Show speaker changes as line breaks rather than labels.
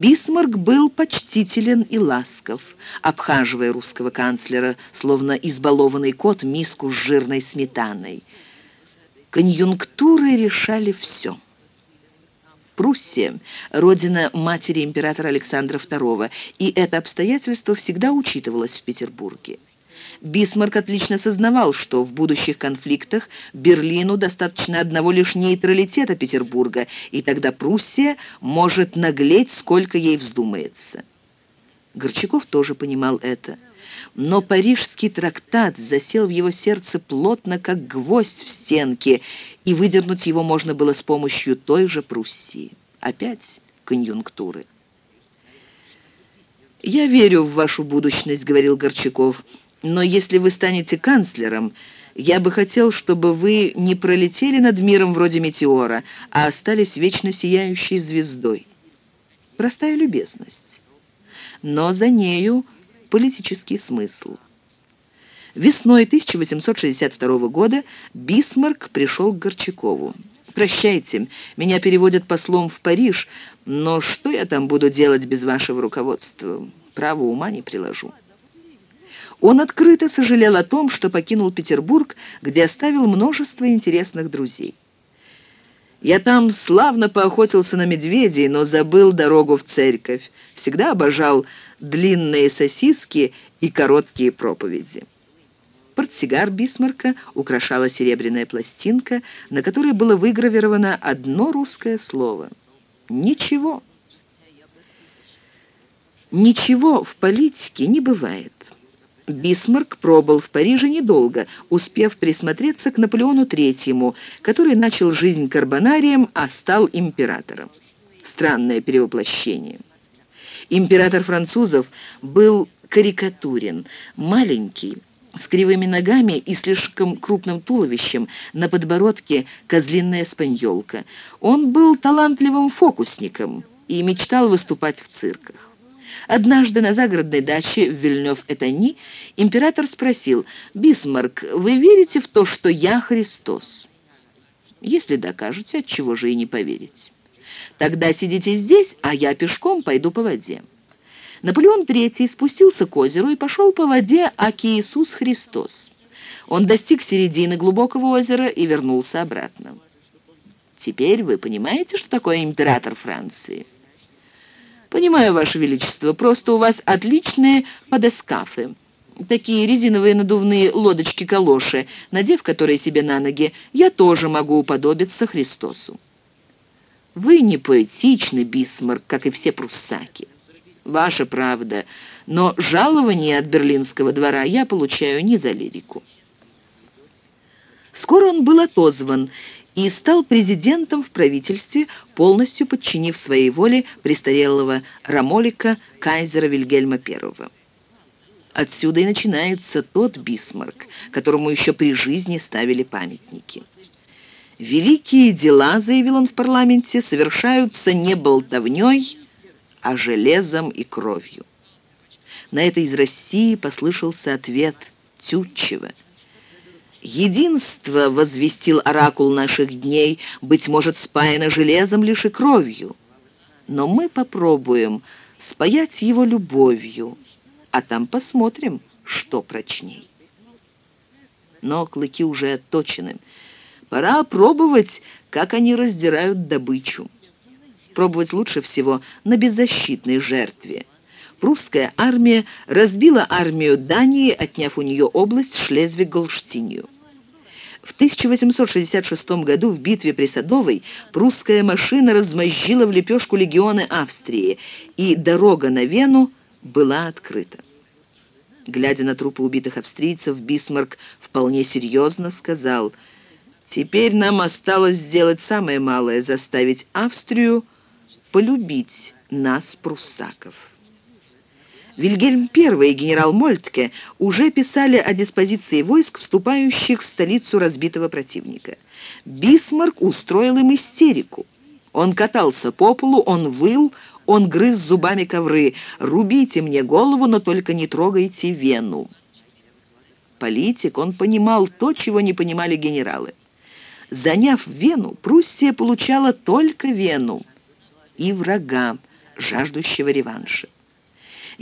Бисмарк был почтителен и ласков, обхаживая русского канцлера, словно избалованный кот, миску с жирной сметаной. Конъюнктуры решали все. Пруссия – родина матери императора Александра II, и это обстоятельство всегда учитывалось в Петербурге. Бисмарк отлично сознавал, что в будущих конфликтах Берлину достаточно одного лишь нейтралитета Петербурга, и тогда Пруссия может наглеть, сколько ей вздумается. Горчаков тоже понимал это. Но парижский трактат засел в его сердце плотно, как гвоздь в стенке, и выдернуть его можно было с помощью той же Пруссии. Опять конъюнктуры. «Я верю в вашу будущность», — говорил Горчаков, — но если вы станете канцлером, я бы хотел, чтобы вы не пролетели над миром вроде метеора, а остались вечно сияющей звездой. Простая любезность. Но за нею политический смысл. Весной 1862 года Бисмарк пришел к Горчакову. «Прощайте, меня переводят послом в Париж, но что я там буду делать без вашего руководства? Право ума не приложу». Он открыто сожалел о том, что покинул Петербург, где оставил множество интересных друзей. «Я там славно поохотился на медведей, но забыл дорогу в церковь. Всегда обожал длинные сосиски и короткие проповеди». Портсигар Бисмарка украшала серебряная пластинка, на которой было выгравировано одно русское слово. «Ничего». Ничего в политике не бывает. Бисмарк пробыл в Париже недолго, успев присмотреться к Наполеону III, который начал жизнь карбонарием, а стал императором. Странное перевоплощение. Император французов был карикатурен, маленький, с кривыми ногами и слишком крупным туловищем, на подбородке козлиная спаньолка. Он был талантливым фокусником и мечтал выступать в цирках. Однажды на загородной даче в Вильнёв-Этани император спросил, «Бисмарк, вы верите в то, что я Христос?» «Если докажете, от чего же и не поверить?» «Тогда сидите здесь, а я пешком пойду по воде». Наполеон III спустился к озеру и пошел по воде, аки Иисус Христос. Он достиг середины глубокого озера и вернулся обратно. Теперь вы понимаете, что такое император Франции? «Понимаю, Ваше Величество, просто у вас отличные подескафы. Такие резиновые надувные лодочки-калоши, надев которые себе на ноги, я тоже могу уподобиться Христосу». «Вы не поэтичны, Бисмарк, как и все пруссаки». «Ваша правда, но жалование от берлинского двора я получаю не за лирику». Скоро он был отозван, и стал президентом в правительстве, полностью подчинив своей воле престарелого Рамолика кайзера Вильгельма I. Отсюда и начинается тот Бисмарк, которому еще при жизни ставили памятники. «Великие дела, — заявил он в парламенте, — совершаются не болтовней, а железом и кровью». На это из России послышался ответ Тютчева – Единство, возвестил оракул наших дней, быть может, спаяно железом лишь и кровью. Но мы попробуем спаять его любовью, а там посмотрим, что прочней. Но клыки уже отточены. Пора пробовать, как они раздирают добычу. Пробовать лучше всего на беззащитной жертве. Прусская армия разбила армию Дании, отняв у нее область Шлезвиг-Голштинию. В 1866 году в битве при Садовой прусская машина размозжила в лепешку легионы Австрии, и дорога на Вену была открыта. Глядя на трупы убитых австрийцев, Бисмарк вполне серьезно сказал, «Теперь нам осталось сделать самое малое — заставить Австрию полюбить нас, пруссаков». Вильгельм I и генерал Мольтке уже писали о диспозиции войск, вступающих в столицу разбитого противника. Бисмарк устроил им истерику. Он катался по полу, он выл, он грыз зубами ковры. «Рубите мне голову, но только не трогайте вену». Политик, он понимал то, чего не понимали генералы. Заняв Вену, Пруссия получала только Вену и врага, жаждущего реванша.